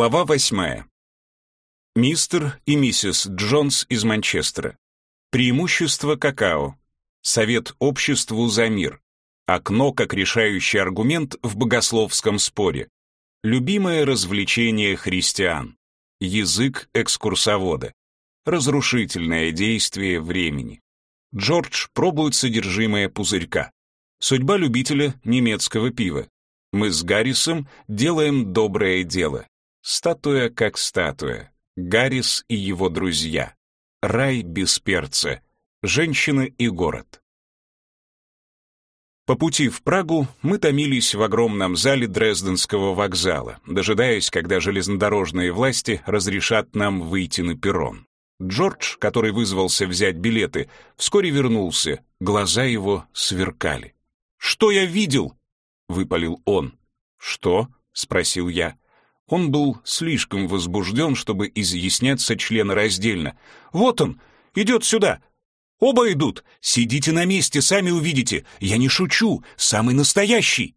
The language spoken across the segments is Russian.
Глава восьмая. Мистер и миссис Джонс из Манчестера. Преимущество какао. Совет обществу за мир. Окно как решающий аргумент в богословском споре. Любимое развлечение христиан. Язык экскурсовода. Разрушительное действие времени. Джордж пробует содержимое пузырька. Судьба любителя немецкого пива. Мы с Гаррисом делаем доброе дело. Статуя как статуя. Гаррис и его друзья. Рай без перца. Женщины и город. По пути в Прагу мы томились в огромном зале Дрезденского вокзала, дожидаясь, когда железнодорожные власти разрешат нам выйти на перрон. Джордж, который вызвался взять билеты, вскоре вернулся, глаза его сверкали. «Что я видел?» — выпалил он. «Что?» — спросил я. Он был слишком возбужден, чтобы изъясняться членораздельно. «Вот он! Идет сюда! Оба идут! Сидите на месте, сами увидите! Я не шучу! Самый настоящий!»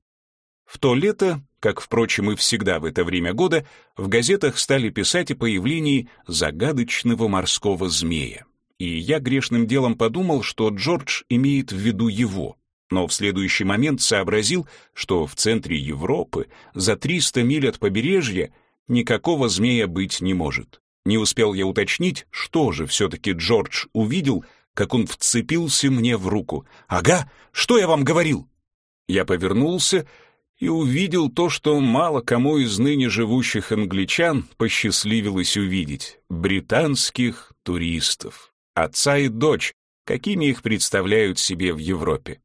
В то лето, как, впрочем, и всегда в это время года, в газетах стали писать о появлении загадочного морского змея. И я грешным делом подумал, что Джордж имеет в виду его но в следующий момент сообразил, что в центре Европы, за 300 миль от побережья, никакого змея быть не может. Не успел я уточнить, что же все-таки Джордж увидел, как он вцепился мне в руку. «Ага, что я вам говорил?» Я повернулся и увидел то, что мало кому из ныне живущих англичан посчастливилось увидеть — британских туристов, отца и дочь, какими их представляют себе в Европе.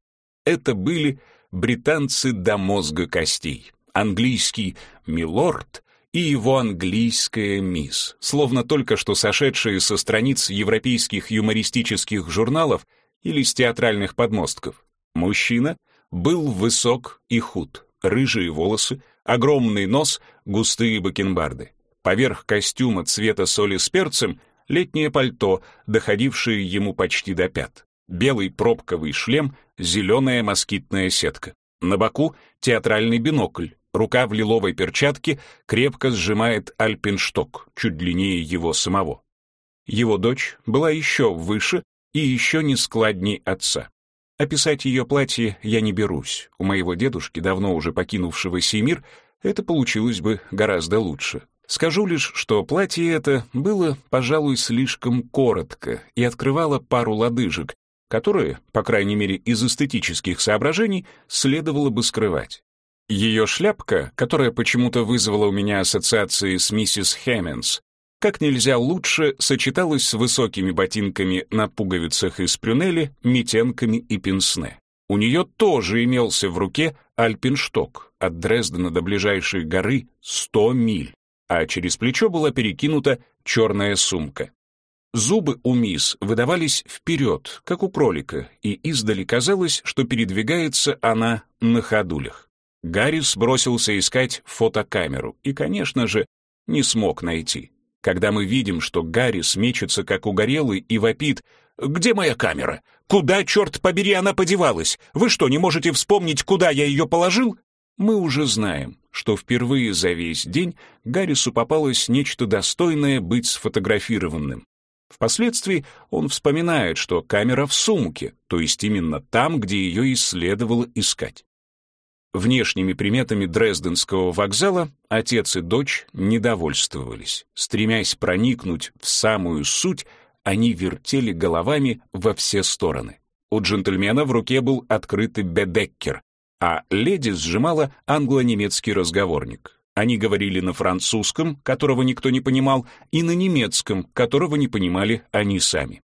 Это были британцы до мозга костей, английский «милорд» и его английская «мисс», словно только что сошедшие со страниц европейских юмористических журналов или с театральных подмостков. Мужчина был высок и худ, рыжие волосы, огромный нос, густые бакенбарды. Поверх костюма цвета соли с перцем летнее пальто, доходившее ему почти до пят белый пробковый шлем, зеленая москитная сетка. На боку театральный бинокль, рука в лиловой перчатке крепко сжимает альпиншток, чуть длиннее его самого. Его дочь была еще выше и еще не складней отца. Описать ее платье я не берусь. У моего дедушки, давно уже покинувшего сей это получилось бы гораздо лучше. Скажу лишь, что платье это было, пожалуй, слишком коротко и открывало пару лодыжек, которые, по крайней мере из эстетических соображений, следовало бы скрывать. Ее шляпка, которая почему-то вызвала у меня ассоциации с миссис Хэмминс, как нельзя лучше сочеталась с высокими ботинками на пуговицах из прюнели, метенками и пенсне. У нее тоже имелся в руке альпиншток, от Дрездена до ближайшей горы 100 миль, а через плечо была перекинута черная сумка. Зубы у мисс выдавались вперед, как у кролика, и издали казалось, что передвигается она на ходулях. Гаррис бросился искать фотокамеру и, конечно же, не смог найти. Когда мы видим, что Гаррис мечется как угорелый и вопит «Где моя камера? Куда, черт побери, она подевалась? Вы что, не можете вспомнить, куда я ее положил?» Мы уже знаем, что впервые за весь день Гаррису попалось нечто достойное быть сфотографированным. Впоследствии он вспоминает, что камера в сумке, то есть именно там, где ее и следовало искать. Внешними приметами Дрезденского вокзала отец и дочь недовольствовались. Стремясь проникнуть в самую суть, они вертели головами во все стороны. У джентльмена в руке был открытый бедеккер, а леди сжимала англо-немецкий разговорник. Они говорили на французском, которого никто не понимал, и на немецком, которого не понимали они сами.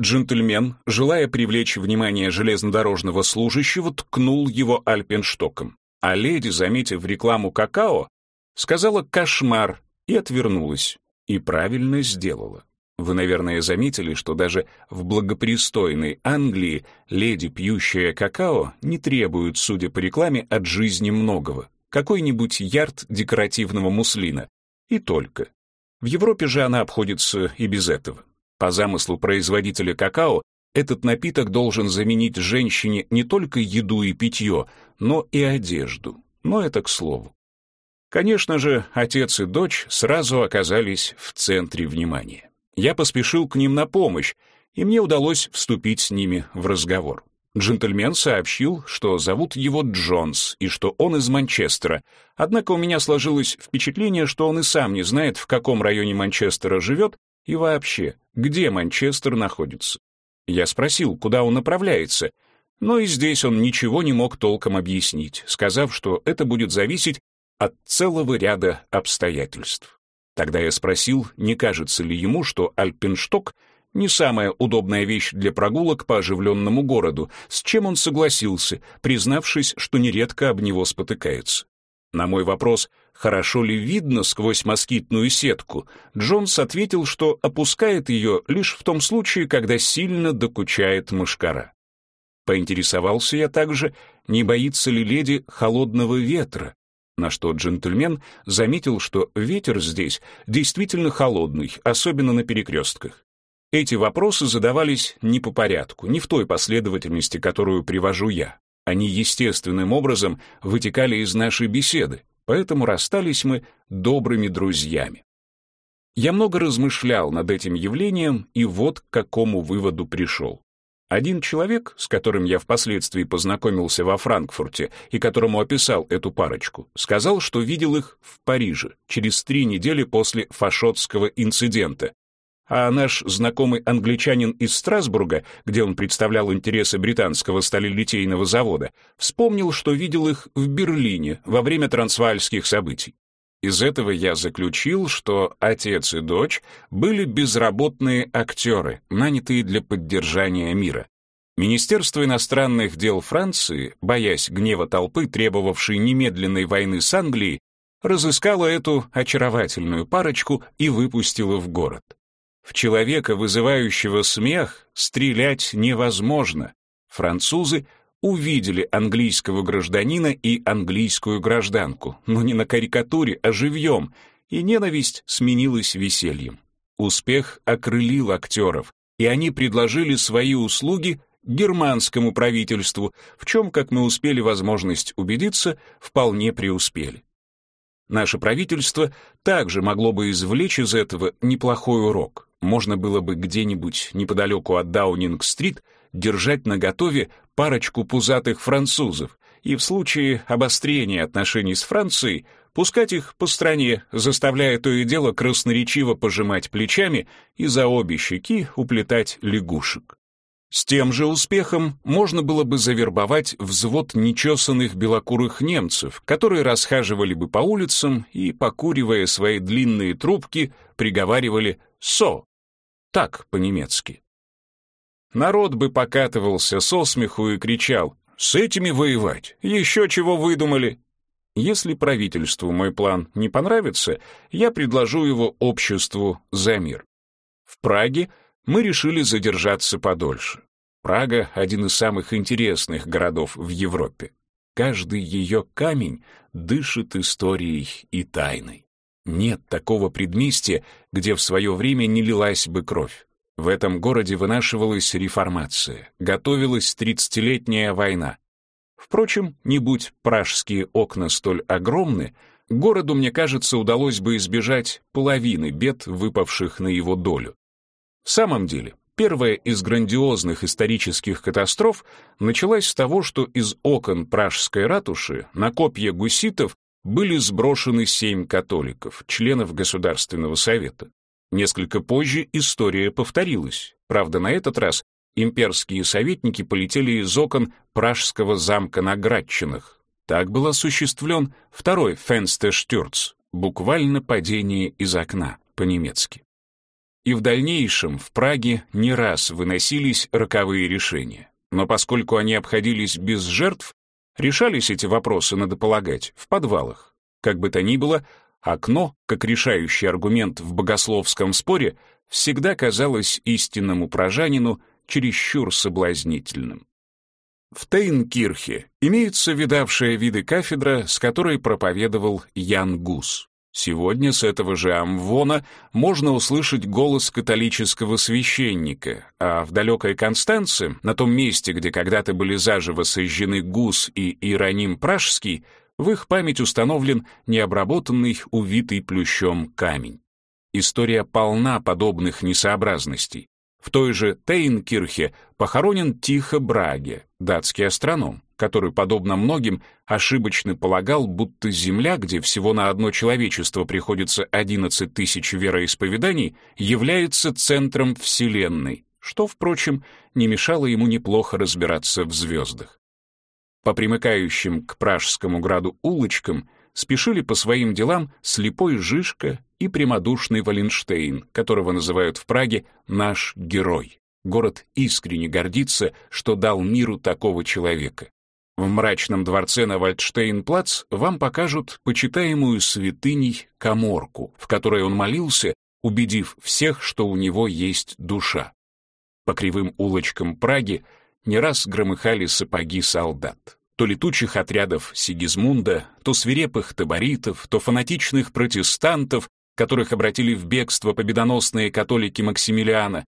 Джентльмен, желая привлечь внимание железнодорожного служащего, ткнул его альпенштоком. А леди, заметив рекламу какао, сказала «кошмар» и отвернулась. И правильно сделала. Вы, наверное, заметили, что даже в благопристойной Англии леди, пьющая какао, не требуют, судя по рекламе, от жизни многого какой-нибудь ярд декоративного муслина. И только. В Европе же она обходится и без этого. По замыслу производителя какао, этот напиток должен заменить женщине не только еду и питье, но и одежду. Но это к слову. Конечно же, отец и дочь сразу оказались в центре внимания. Я поспешил к ним на помощь, и мне удалось вступить с ними в разговор. Джентльмен сообщил, что зовут его Джонс и что он из Манчестера, однако у меня сложилось впечатление, что он и сам не знает, в каком районе Манчестера живет и вообще, где Манчестер находится. Я спросил, куда он направляется, но и здесь он ничего не мог толком объяснить, сказав, что это будет зависеть от целого ряда обстоятельств. Тогда я спросил, не кажется ли ему, что Альпеншток не самая удобная вещь для прогулок по оживленному городу, с чем он согласился, признавшись, что нередко об него спотыкается. На мой вопрос, хорошо ли видно сквозь москитную сетку, Джонс ответил, что опускает ее лишь в том случае, когда сильно докучает мышкара. Поинтересовался я также, не боится ли леди холодного ветра, на что джентльмен заметил, что ветер здесь действительно холодный, особенно на перекрестках. Эти вопросы задавались не по порядку, не в той последовательности, которую привожу я. Они естественным образом вытекали из нашей беседы, поэтому расстались мы добрыми друзьями. Я много размышлял над этим явлением и вот к какому выводу пришел. Один человек, с которым я впоследствии познакомился во Франкфурте и которому описал эту парочку, сказал, что видел их в Париже через три недели после фашотского инцидента, а наш знакомый англичанин из Страсбурга, где он представлял интересы британского сталелитейного завода, вспомнил, что видел их в Берлине во время трансваальских событий. Из этого я заключил, что отец и дочь были безработные актеры, нанятые для поддержания мира. Министерство иностранных дел Франции, боясь гнева толпы, требовавшей немедленной войны с Англией, разыскало эту очаровательную парочку и выпустило в город. В человека, вызывающего смех, стрелять невозможно. Французы увидели английского гражданина и английскую гражданку, но не на карикатуре, а живьем, и ненависть сменилась весельем. Успех окрылил актеров, и они предложили свои услуги германскому правительству, в чем, как мы успели возможность убедиться, вполне преуспели. Наше правительство также могло бы извлечь из этого неплохой урок можно было бы где-нибудь неподалеку от Даунинг-стрит держать наготове парочку пузатых французов и в случае обострения отношений с Францией пускать их по стране, заставляя то и дело красноречиво пожимать плечами и за обе щеки уплетать лягушек. С тем же успехом можно было бы завербовать взвод нечесанных белокурых немцев, которые расхаживали бы по улицам и, покуривая свои длинные трубки, приговаривали «со», так по-немецки. Народ бы покатывался со смеху и кричал «С этими воевать? Еще чего выдумали?» Если правительству мой план не понравится, я предложу его обществу за мир. В Праге мы решили задержаться подольше. Прага — один из самых интересных городов в Европе. Каждый ее камень дышит историей и тайной. Нет такого предместья, где в свое время не лилась бы кровь. В этом городе вынашивалась реформация, готовилась тридцатилетняя война. Впрочем, не будь пражские окна столь огромны, городу, мне кажется, удалось бы избежать половины бед, выпавших на его долю. В самом деле, первая из грандиозных исторических катастроф началась с того, что из окон пражской ратуши на копья гуситов были сброшены семь католиков, членов Государственного совета. Несколько позже история повторилась. Правда, на этот раз имперские советники полетели из окон пражского замка на Градчинах. Так был осуществлен второй Фенстештюрц, буквально падение из окна, по-немецки. И в дальнейшем в Праге не раз выносились роковые решения. Но поскольку они обходились без жертв, Решались эти вопросы, надо полагать, в подвалах. Как бы то ни было, окно, как решающий аргумент в богословском споре, всегда казалось истинному прожанину чересчур соблазнительным. В Тейнкирхе имеется видавшая виды кафедра, с которой проповедовал Ян Гус. Сегодня с этого же амвона можно услышать голос католического священника, а в далекой Констанце, на том месте, где когда-то были заживо сожжены Гус и Иероним Пражский, В их память установлен необработанный, увитый плющом камень. История полна подобных несообразностей. В той же Тейнкирхе похоронен Тихо Браге, датский астроном, который, подобно многим, ошибочно полагал, будто Земля, где всего на одно человечество приходится 11 тысяч вероисповеданий, является центром Вселенной, что, впрочем, не мешало ему неплохо разбираться в звездах. По примыкающим к Пражскому граду улочкам спешили по своим делам слепой Жишка и прямодушный Валенштейн, которого называют в Праге «наш герой». Город искренне гордится, что дал миру такого человека. В мрачном дворце на Вальдштейн-плац вам покажут почитаемую святыней коморку, в которой он молился, убедив всех, что у него есть душа. По кривым улочкам Праги не раз громыхали сапоги солдат. То летучих отрядов Сигизмунда, то свирепых таборитов, то фанатичных протестантов, которых обратили в бегство победоносные католики Максимилиана,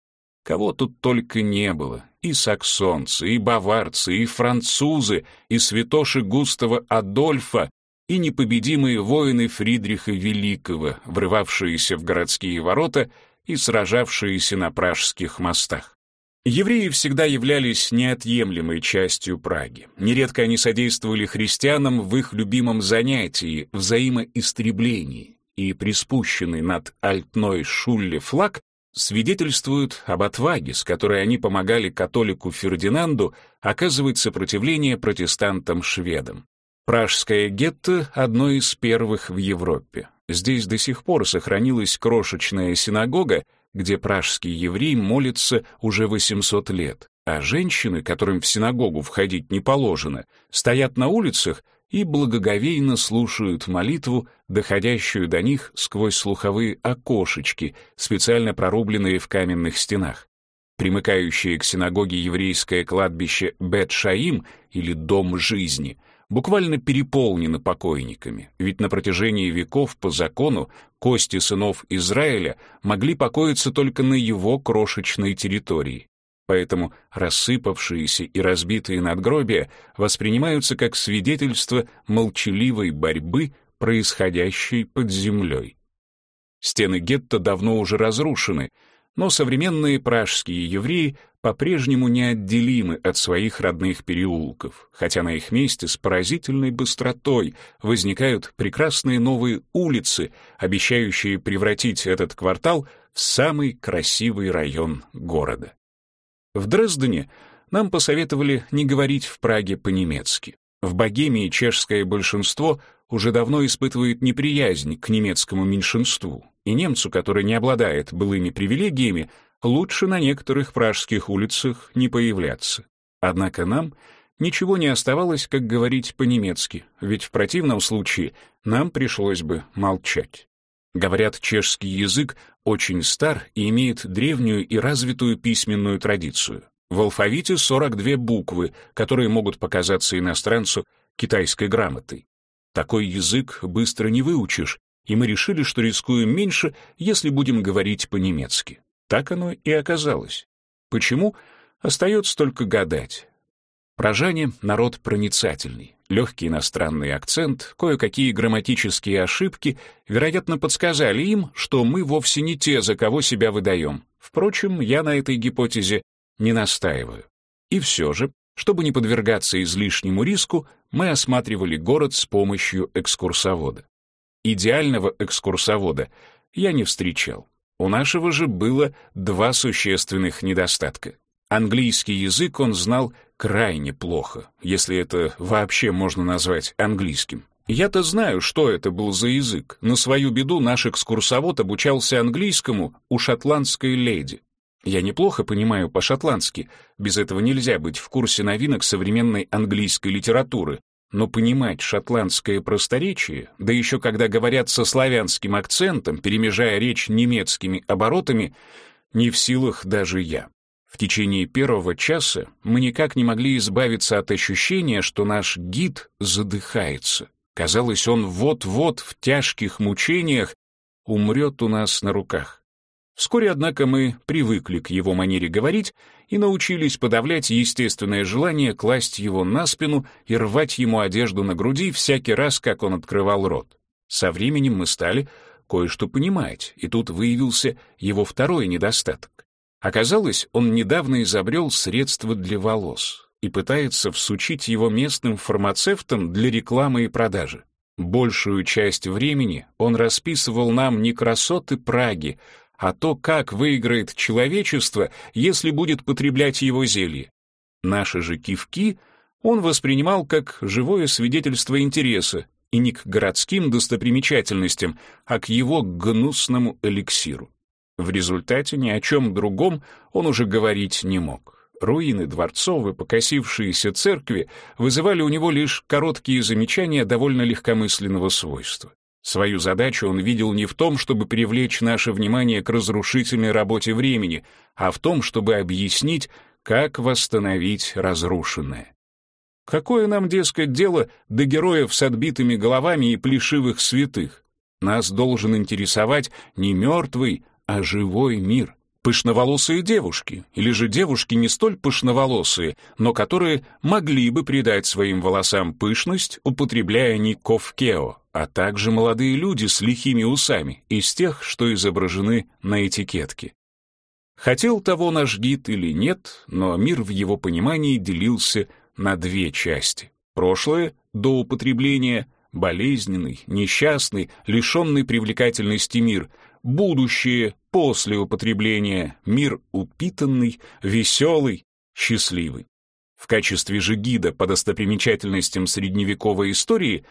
Кого тут только не было. И саксонцы, и баварцы, и французы, и святоши Густава Адольфа, и непобедимые воины Фридриха Великого, врывавшиеся в городские ворота и сражавшиеся на пражских мостах. Евреи всегда являлись неотъемлемой частью Праги. Нередко они содействовали христианам в их любимом занятии — взаимоистреблении, и приспущенный над альтной Шулле флаг свидетельствуют об отваге, с которой они помогали католику Фердинанду оказывать сопротивление протестантам-шведам. Пражское гетто — одно из первых в Европе. Здесь до сих пор сохранилась крошечная синагога, где пражский еврей молится уже 800 лет, а женщины, которым в синагогу входить не положено, стоят на улицах и благоговейно слушают молитву, доходящую до них сквозь слуховые окошечки, специально прорубленные в каменных стенах. Примыкающее к синагоге еврейское кладбище Бет-Шаим или Дом жизни буквально переполнено покойниками, ведь на протяжении веков по закону кости сынов Израиля могли покоиться только на его крошечной территории. Поэтому рассыпавшиеся и разбитые надгробия воспринимаются как свидетельство молчаливой борьбы, происходящей под землей. Стены гетто давно уже разрушены, но современные пражские евреи по-прежнему неотделимы от своих родных переулков, хотя на их месте с поразительной быстротой возникают прекрасные новые улицы, обещающие превратить этот квартал в самый красивый район города. В Дрездене нам посоветовали не говорить в Праге по-немецки. В Богемии чешское большинство уже давно испытывает неприязнь к немецкому меньшинству, и немцу, который не обладает былыми привилегиями, лучше на некоторых пражских улицах не появляться. Однако нам ничего не оставалось, как говорить по-немецки, ведь в противном случае нам пришлось бы молчать. Говорят, чешский язык очень стар и имеет древнюю и развитую письменную традицию. В алфавите 42 буквы, которые могут показаться иностранцу китайской грамотой. Такой язык быстро не выучишь, и мы решили, что рискуем меньше, если будем говорить по-немецки. Так оно и оказалось. Почему? Остается только гадать. Прожане — народ проницательный. Легкий иностранный акцент, кое-какие грамматические ошибки, вероятно, подсказали им, что мы вовсе не те, за кого себя выдаем. Впрочем, я на этой гипотезе не настаиваю. И все же, чтобы не подвергаться излишнему риску, мы осматривали город с помощью экскурсовода. Идеального экскурсовода я не встречал. У нашего же было два существенных недостатка. Английский язык он знал крайне плохо, если это вообще можно назвать английским. Я-то знаю, что это был за язык. На свою беду наш экскурсовод обучался английскому у шотландской леди. Я неплохо понимаю по-шотландски, без этого нельзя быть в курсе новинок современной английской литературы, но понимать шотландское просторечие, да еще когда говорят со славянским акцентом, перемежая речь немецкими оборотами, не в силах даже я. В течение первого часа мы никак не могли избавиться от ощущения, что наш гид задыхается. Казалось, он вот-вот в тяжких мучениях умрет у нас на руках. Вскоре, однако, мы привыкли к его манере говорить и научились подавлять естественное желание класть его на спину и рвать ему одежду на груди всякий раз, как он открывал рот. Со временем мы стали кое-что понимать, и тут выявился его второй недостаток. Оказалось, он недавно изобрел средство для волос и пытается всучить его местным фармацевтам для рекламы и продажи. Большую часть времени он расписывал нам не красоты Праги, а то, как выиграет человечество, если будет потреблять его зелье. Наши же кивки он воспринимал как живое свидетельство интереса, и не к городским достопримечательностям, а к его гнусному эликсиру. В результате ни о чем другом он уже говорить не мог. Руины дворцов и покосившиеся церкви вызывали у него лишь короткие замечания довольно легкомысленного свойства. Свою задачу он видел не в том, чтобы привлечь наше внимание к разрушительной работе времени, а в том, чтобы объяснить, как восстановить разрушенное. Какое нам, дескать, дело до героев с отбитыми головами и плешивых святых? Нас должен интересовать не мертвый, а живой мир. Пышноволосые девушки, или же девушки не столь пышноволосые, но которые могли бы придать своим волосам пышность, употребляя не ковкео, а также молодые люди с лихими усами, из тех, что изображены на этикетке. Хотел того наш гид или нет, но мир в его понимании делился на две части. Прошлое, до употребления, болезненный, несчастный, лишенный привлекательности мир, будущее, после употребления, мир упитанный, веселый, счастливый. В качестве же гида по достопримечательностям средневековой истории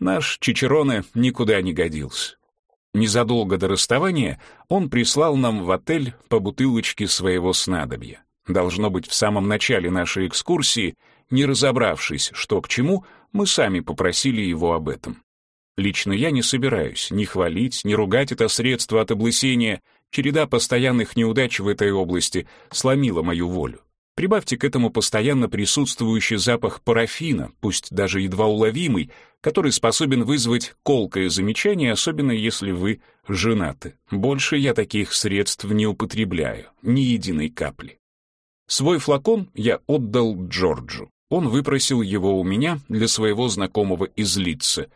Наш Чичероне никуда не годился. Незадолго до расставания он прислал нам в отель по бутылочке своего снадобья. Должно быть, в самом начале нашей экскурсии, не разобравшись, что к чему, мы сами попросили его об этом. Лично я не собираюсь ни хвалить, ни ругать это средство от облысения. Череда постоянных неудач в этой области сломила мою волю. Прибавьте к этому постоянно присутствующий запах парафина, пусть даже едва уловимый, который способен вызвать колкое замечание, особенно если вы женаты. Больше я таких средств не употребляю, ни единой капли. Свой флакон я отдал Джорджу. Он выпросил его у меня для своего знакомого из Литца.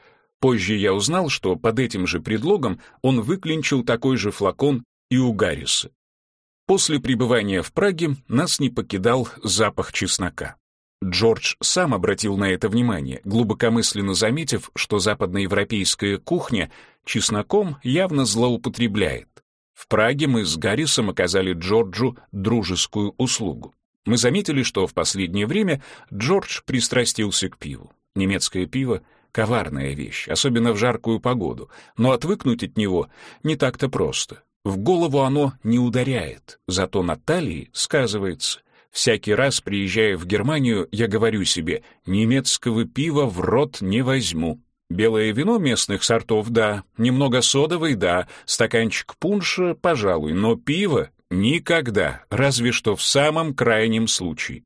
Позже я узнал, что под этим же предлогом он выклинчил такой же флакон и у Гарриса. После пребывания в Праге нас не покидал запах чеснока. Джордж сам обратил на это внимание, глубокомысленно заметив, что западноевропейская кухня чесноком явно злоупотребляет. В Праге мы с Гаррисом оказали Джорджу дружескую услугу. Мы заметили, что в последнее время Джордж пристрастился к пиву. Немецкое пиво — коварная вещь, особенно в жаркую погоду, но отвыкнуть от него не так-то просто. В голову оно не ударяет, зато на талии сказывается. Всякий раз, приезжая в Германию, я говорю себе, немецкого пива в рот не возьму. Белое вино местных сортов — да, немного содовой — да, стаканчик пунша — пожалуй, но пиво — никогда, разве что в самом крайнем случае.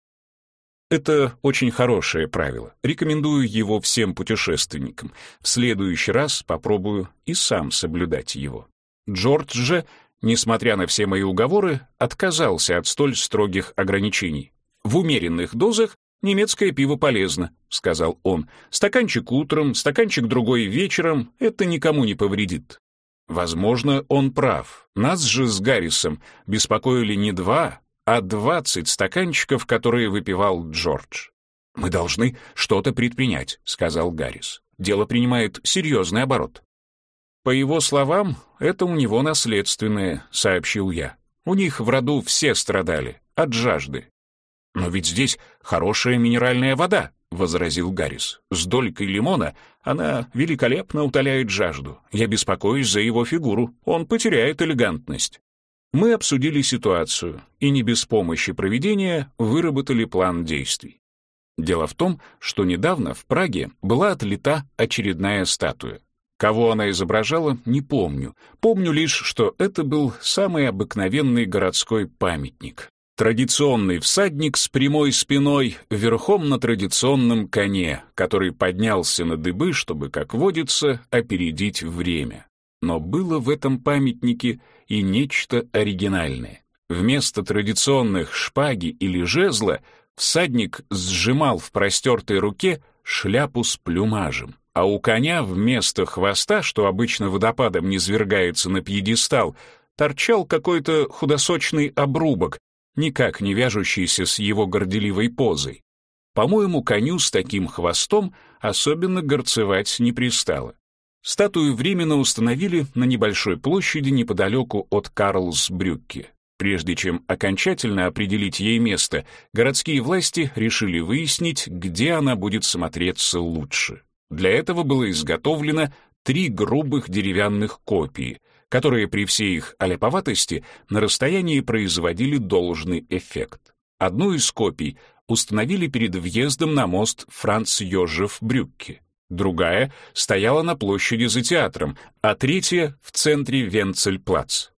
Это очень хорошее правило. Рекомендую его всем путешественникам. В следующий раз попробую и сам соблюдать его. Джордж же, несмотря на все мои уговоры, отказался от столь строгих ограничений. «В умеренных дозах немецкое пиво полезно», — сказал он. «Стаканчик утром, стаканчик другой вечером — это никому не повредит». Возможно, он прав. Нас же с Гаррисом беспокоили не два, а двадцать стаканчиков, которые выпивал Джордж. «Мы должны что-то предпринять», — сказал Гаррис. «Дело принимает серьезный оборот». По его словам, это у него наследственное, сообщил я. У них в роду все страдали от жажды. Но ведь здесь хорошая минеральная вода, возразил Гаррис. С долькой лимона она великолепно утоляет жажду. Я беспокоюсь за его фигуру. Он потеряет элегантность. Мы обсудили ситуацию и не без помощи проведения выработали план действий. Дело в том, что недавно в Праге была отлита очередная статуя. Кого она изображала, не помню. Помню лишь, что это был самый обыкновенный городской памятник. Традиционный всадник с прямой спиной, верхом на традиционном коне, который поднялся на дыбы, чтобы, как водится, опередить время. Но было в этом памятнике и нечто оригинальное. Вместо традиционных шпаги или жезла всадник сжимал в простертой руке шляпу с плюмажем, а у коня вместо хвоста, что обычно водопадом низвергается на пьедестал, торчал какой-то худосочный обрубок, никак не вяжущийся с его горделивой позой. По-моему, коню с таким хвостом особенно горцевать не пристало. Статую временно установили на небольшой площади неподалеку от Карлсбрюкке. Прежде чем окончательно определить ей место, городские власти решили выяснить, где она будет смотреться лучше. Для этого было изготовлено три грубых деревянных копии, которые при всей их аляповатости на расстоянии производили должный эффект. Одну из копий установили перед въездом на мост Франц-Йожеф-Брюкке. Другая стояла на площади за театром, а третья — в центре Венцельплац.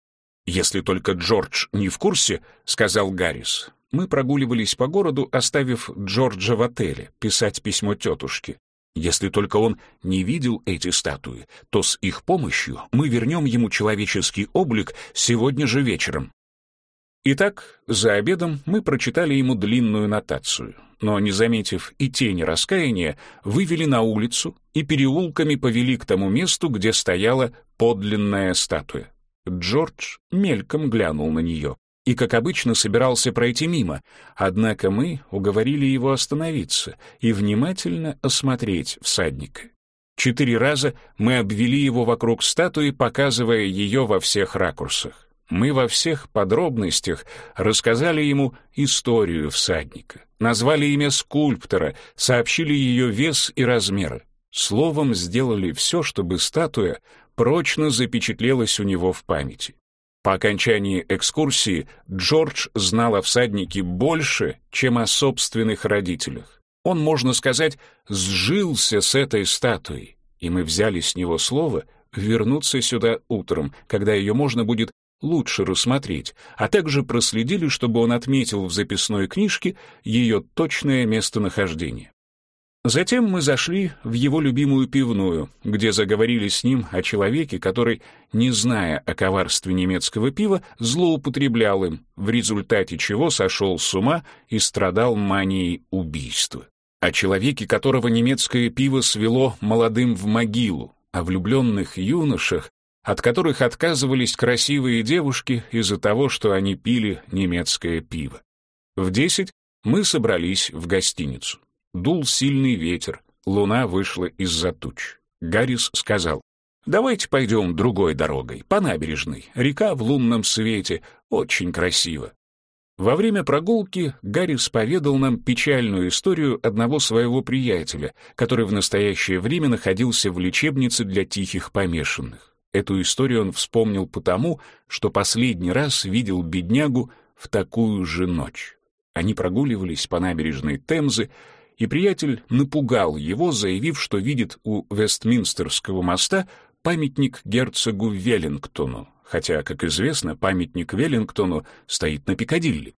«Если только Джордж не в курсе», — сказал Гаррис. Мы прогуливались по городу, оставив Джорджа в отеле, писать письмо тетушке. Если только он не видел эти статуи, то с их помощью мы вернем ему человеческий облик сегодня же вечером. Итак, за обедом мы прочитали ему длинную нотацию, но, не заметив и тени раскаяния, вывели на улицу и переулками повели к тому месту, где стояла подлинная статуя. Джордж мельком глянул на нее и, как обычно, собирался пройти мимо, однако мы уговорили его остановиться и внимательно осмотреть всадника. Четыре раза мы обвели его вокруг статуи, показывая ее во всех ракурсах. Мы во всех подробностях рассказали ему историю всадника, назвали имя скульптора, сообщили ее вес и размеры. Словом, сделали все, чтобы статуя прочно запечатлелась у него в памяти. По окончании экскурсии Джордж знал о всаднике больше, чем о собственных родителях. Он, можно сказать, сжился с этой статуей, и мы взяли с него слово вернуться сюда утром, когда ее можно будет лучше рассмотреть, а также проследили, чтобы он отметил в записной книжке ее точное местонахождение. Затем мы зашли в его любимую пивную, где заговорили с ним о человеке, который, не зная о коварстве немецкого пива, злоупотреблял им, в результате чего сошел с ума и страдал манией убийства. О человеке, которого немецкое пиво свело молодым в могилу, о влюбленных юношах, от которых отказывались красивые девушки из-за того, что они пили немецкое пиво. В десять мы собрались в гостиницу. Дул сильный ветер, луна вышла из-за туч. Гаррис сказал, «Давайте пойдем другой дорогой, по набережной. Река в лунном свете, очень красиво». Во время прогулки Гаррис поведал нам печальную историю одного своего приятеля, который в настоящее время находился в лечебнице для тихих помешанных. Эту историю он вспомнил потому, что последний раз видел беднягу в такую же ночь. Они прогуливались по набережной Темзы, и приятель напугал его, заявив, что видит у Вестминстерского моста памятник герцогу Веллингтону, хотя, как известно, памятник Веллингтону стоит на Пикадилли.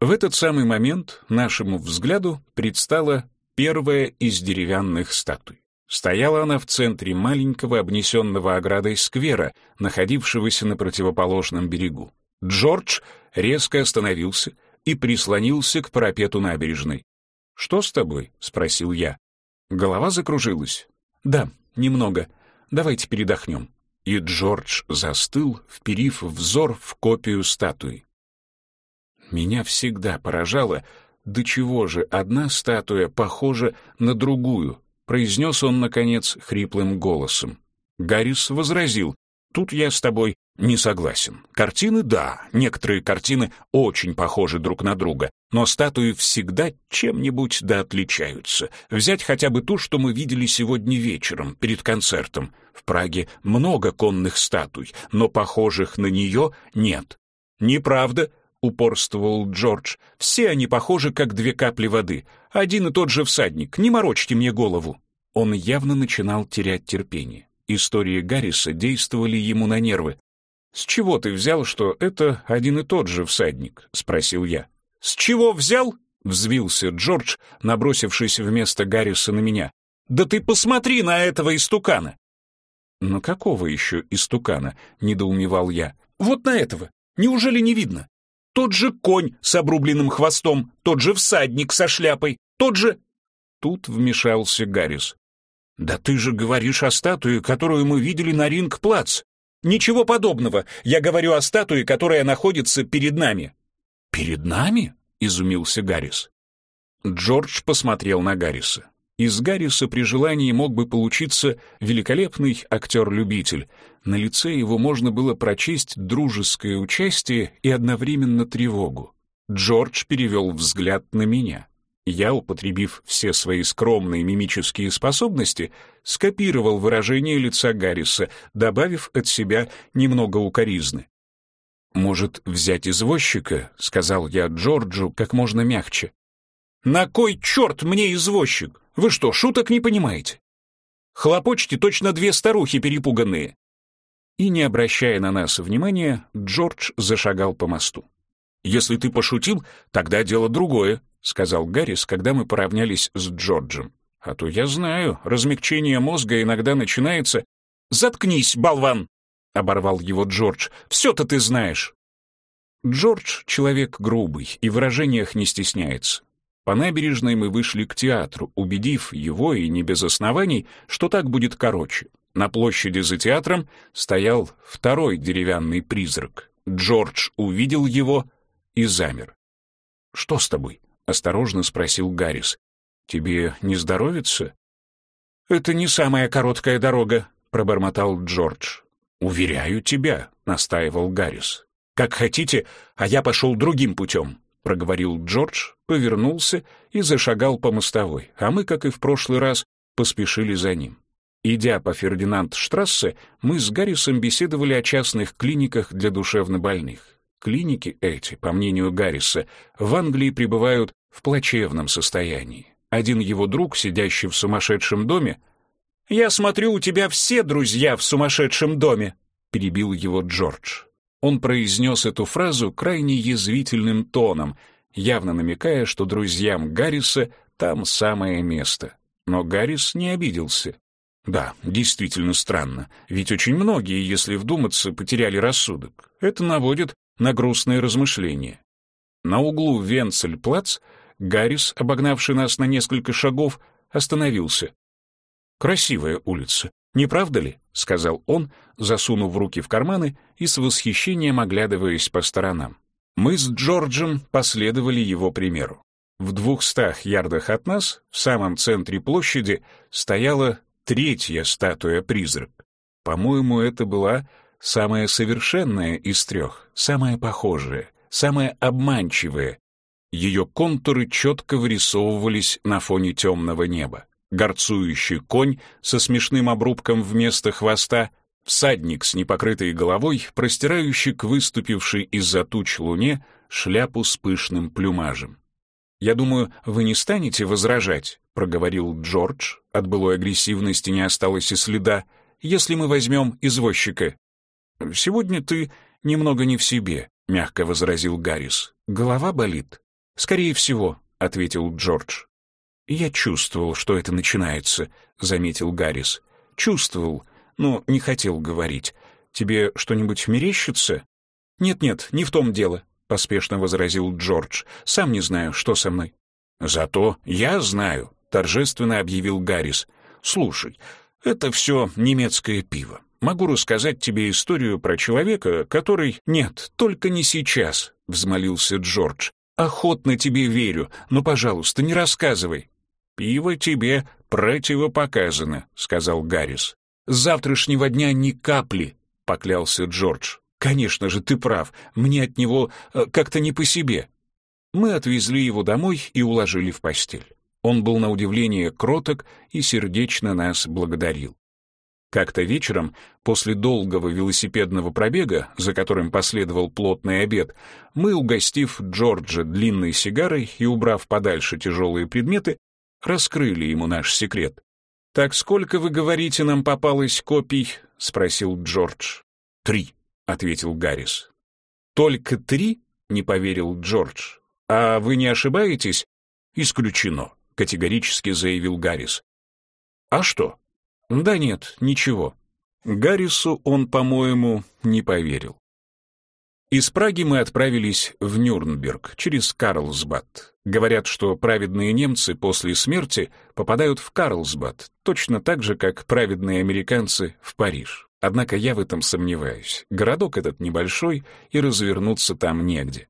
В этот самый момент нашему взгляду предстала первая из деревянных статуй. Стояла она в центре маленького обнесенного оградой сквера, находившегося на противоположном берегу. Джордж резко остановился и прислонился к парапету набережной. «Что с тобой?» — спросил я. Голова закружилась. «Да, немного. Давайте передохнем». И Джордж застыл, вперив взор в копию статуи. Меня всегда поражало, до чего же одна статуя похожа на другую, произнес он, наконец, хриплым голосом. Гаррис возразил, «Тут я с тобой не согласен. Картины — да, некоторые картины очень похожи друг на друга, но статуи всегда чем-нибудь да отличаются. Взять хотя бы ту, что мы видели сегодня вечером, перед концертом. В Праге много конных статуй, но похожих на нее нет. Неправда, — упорствовал Джордж. «Все они похожи, как две капли воды. Один и тот же всадник. Не морочьте мне голову». Он явно начинал терять терпение. Истории Гарриса действовали ему на нервы. «С чего ты взял, что это один и тот же всадник?» — спросил я. «С чего взял?» — взвился Джордж, набросившись вместо Гарриса на меня. «Да ты посмотри на этого истукана!» «На какого еще истукана?» — недоумевал я. «Вот на этого. Неужели не видно? Тот же конь с обрубленным хвостом, тот же всадник со шляпой, тот же...» Тут вмешался Гаррис. «Да ты же говоришь о статуе, которую мы видели на ринг-плац!» «Ничего подобного. Я говорю о статуе, которая находится перед нами». «Перед нами?» — изумился Гаррис. Джордж посмотрел на Гарриса. Из Гарриса при желании мог бы получиться великолепный актер-любитель. На лице его можно было прочесть дружеское участие и одновременно тревогу. Джордж перевел взгляд на меня. Я, употребив все свои скромные мимические способности, скопировал выражение лица Гарриса, добавив от себя немного укоризны. «Может, взять извозчика?» — сказал я Джорджу как можно мягче. «На кой черт мне извозчик? Вы что, шуток не понимаете? Хлопочете точно две старухи перепуганные». И, не обращая на нас внимания, Джордж зашагал по мосту. «Если ты пошутил, тогда дело другое», — сказал Гаррис, когда мы поравнялись с Джорджем. «А то я знаю, размягчение мозга иногда начинается...» «Заткнись, болван!» — оборвал его Джордж. «Все-то ты знаешь!» Джордж — человек грубый и в выражениях не стесняется. По набережной мы вышли к театру, убедив его, и не без оснований, что так будет короче. На площади за театром стоял второй деревянный призрак. Джордж увидел его и замер. «Что с тобой?» — осторожно спросил Гаррис. «Тебе не здоровится?» «Это не самая короткая дорога», — пробормотал Джордж. «Уверяю тебя», — настаивал Гаррис. «Как хотите, а я пошел другим путем», — проговорил Джордж, повернулся и зашагал по мостовой, а мы, как и в прошлый раз, поспешили за ним. Идя по Фердинанд-штрассе, мы с Гаррисом беседовали о частных клиниках для душевнобольных. Клиники эти, по мнению Гарриса, в Англии пребывают в плачевном состоянии. Один его друг, сидящий в сумасшедшем доме, «Я смотрю, у тебя все друзья в сумасшедшем доме», — перебил его Джордж. Он произнес эту фразу крайне язвительным тоном, явно намекая, что друзьям Гарриса там самое место. Но Гаррис не обиделся. Да, действительно странно, ведь очень многие, если вдуматься, потеряли рассудок. Это наводит на грустные размышления. На углу Венцель-плац Гаррис, обогнавший нас на несколько шагов, остановился. «Красивая улица, не правда ли?» — сказал он, засунув руки в карманы и с восхищением оглядываясь по сторонам. Мы с Джорджем последовали его примеру. В двухстах ярдах от нас, в самом центре площади, стояла третья статуя-призрак. По-моему, это была самая совершенная из трех, самая похожая, самая обманчивая. Ее контуры четко вырисовывались на фоне темного неба. Горцующий конь со смешным обрубком вместо хвоста, всадник с непокрытой головой, простирающий к выступившей из-за туч луне шляпу с пышным плюмажем. «Я думаю, вы не станете возражать», — проговорил Джордж, от былой агрессивности не осталось и следа, «если мы возьмем извозчика». «Сегодня ты немного не в себе», — мягко возразил Гаррис. «Голова болит?» «Скорее всего», — ответил Джордж. «Я чувствовал, что это начинается», — заметил Гаррис. «Чувствовал, но не хотел говорить. Тебе что-нибудь мерещится?» «Нет-нет, не в том дело», — поспешно возразил Джордж. «Сам не знаю, что со мной». «Зато я знаю», — торжественно объявил Гаррис. «Слушай, это все немецкое пиво. Могу рассказать тебе историю про человека, который... Нет, только не сейчас, взмолился Джордж. Охотно тебе верю, но, пожалуйста, не рассказывай. Пиво тебе противопоказано, сказал Гаррис. С завтрашнего дня ни капли, поклялся Джордж. Конечно же, ты прав. Мне от него э, как-то не по себе. Мы отвезли его домой и уложили в постель. Он был на удивление кроток и сердечно нас благодарил. Как-то вечером, после долгого велосипедного пробега, за которым последовал плотный обед, мы, угостив Джорджа длинной сигарой и убрав подальше тяжелые предметы, раскрыли ему наш секрет. «Так сколько, вы говорите, нам попалось копий?» — спросил Джордж. «Три», — ответил Гаррис. «Только три?» — не поверил Джордж. «А вы не ошибаетесь?» «Исключено», — категорически заявил Гаррис. «А что?» «Да нет, ничего». Гаррису он, по-моему, не поверил. Из Праги мы отправились в Нюрнберг через Карлсбад. Говорят, что праведные немцы после смерти попадают в Карлсбад, точно так же, как праведные американцы в Париж. Однако я в этом сомневаюсь. Городок этот небольшой, и развернуться там негде.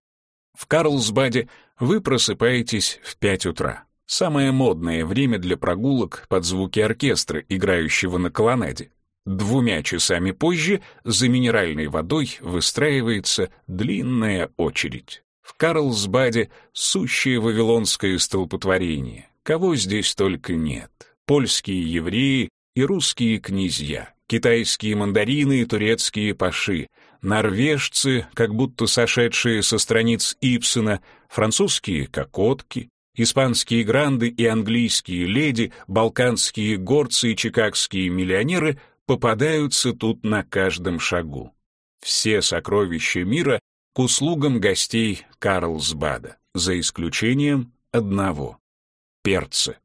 В Карлсбаде вы просыпаетесь в пять утра. Самое модное время для прогулок под звуки оркестра, играющего на колоннаде. Двумя часами позже за минеральной водой выстраивается длинная очередь. В Карлсбаде сущее вавилонское столпотворение. Кого здесь только нет. Польские евреи и русские князья, китайские мандарины и турецкие паши, норвежцы, как будто сошедшие со страниц Ипсона, французские кокотки, испанские гранды и английские леди, балканские горцы и чикагские миллионеры попадаются тут на каждом шагу. Все сокровища мира к услугам гостей Карлсбада, за исключением одного — перца.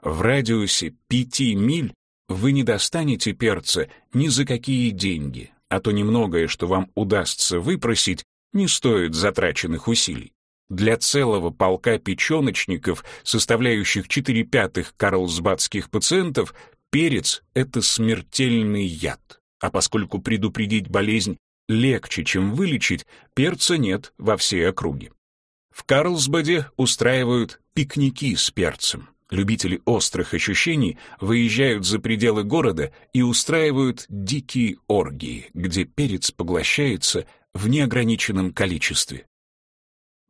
В радиусе пяти миль вы не достанете перца ни за какие деньги, а то немногое, что вам удастся выпросить, не стоит затраченных усилий. Для целого полка печеночников, составляющих 4 пятых карлсбадских пациентов, Перец — это смертельный яд, а поскольку предупредить болезнь легче, чем вылечить, перца нет во всей округе. В Карлсбаде устраивают пикники с перцем. Любители острых ощущений выезжают за пределы города и устраивают дикие оргии, где перец поглощается в неограниченном количестве.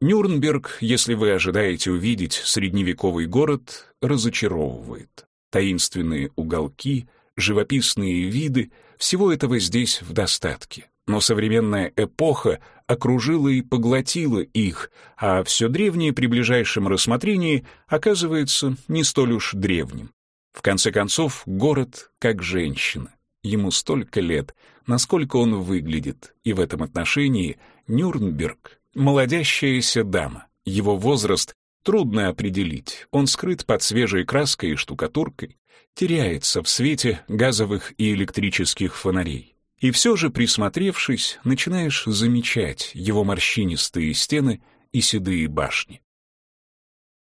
Нюрнберг, если вы ожидаете увидеть средневековый город, разочаровывает таинственные уголки, живописные виды — всего этого здесь в достатке. Но современная эпоха окружила и поглотила их, а все древнее при ближайшем рассмотрении оказывается не столь уж древним. В конце концов, город как женщина. Ему столько лет, насколько он выглядит, и в этом отношении Нюрнберг — молодящаяся дама. Его возраст Трудно определить, он скрыт под свежей краской и штукатуркой, теряется в свете газовых и электрических фонарей. И все же, присмотревшись, начинаешь замечать его морщинистые стены и седые башни.